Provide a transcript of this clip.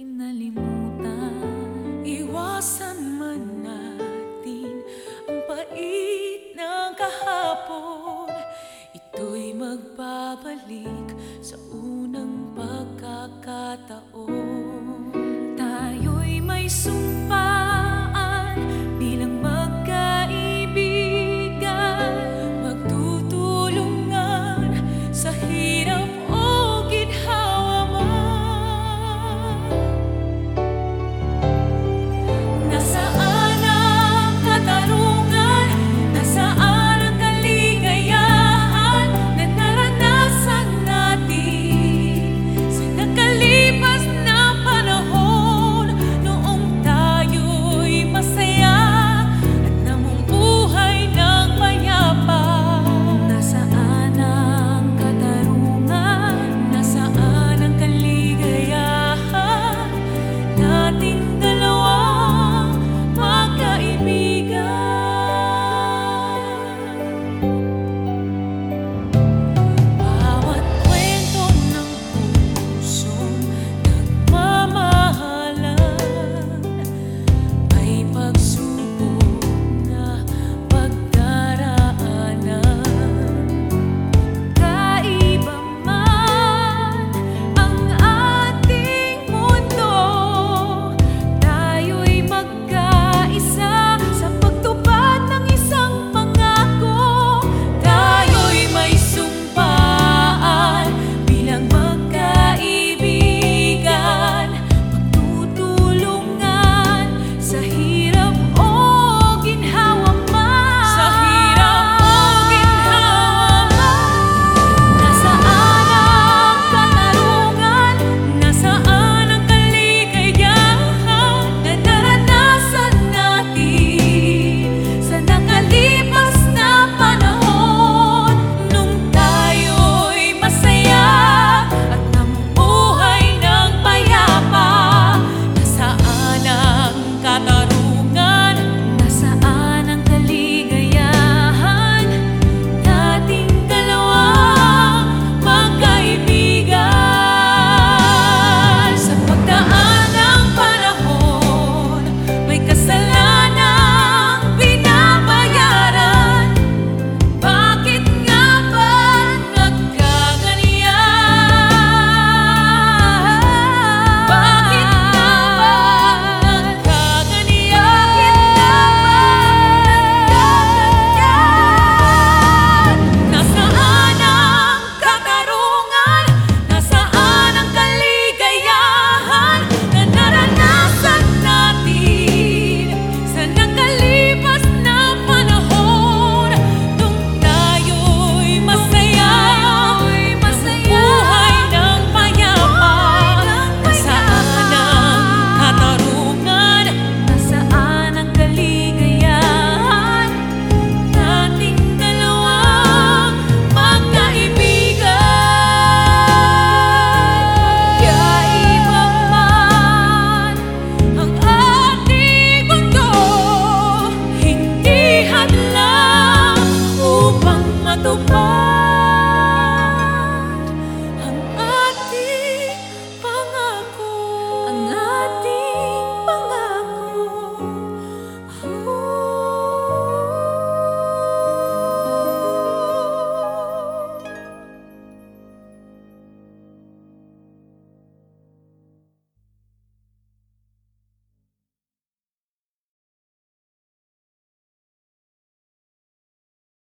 kinalimutan Iwasan man natin ang pait ng kahapon. Ito'y magbabalik sa unang pagkakataon. Tayo'y may sumunod